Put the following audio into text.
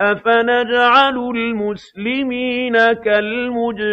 أَفَنَجْعَلُ الْمُسْلِمِينَ كَالْمُجْرِمِينَ